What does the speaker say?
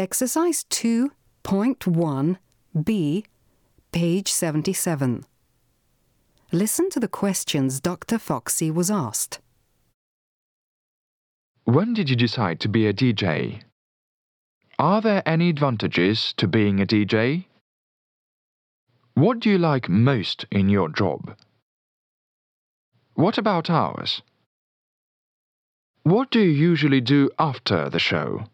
Exercise 2.1b, page 77. Listen to the questions Dr. Foxy was asked. When did you decide to be a DJ? Are there any advantages to being a DJ? What do you like most in your job? What about hours? What do you usually do after the show?